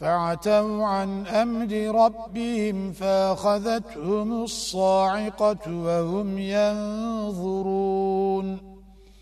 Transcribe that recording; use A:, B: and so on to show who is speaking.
A: فعتوا عن أمر ربهم فأخذتهم الصاعقة وهم ينظرون.